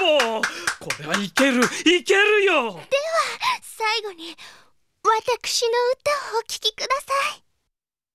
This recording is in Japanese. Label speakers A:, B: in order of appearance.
A: ボこれはいけるいけるよ。
B: では最後に私の歌をお聴きください。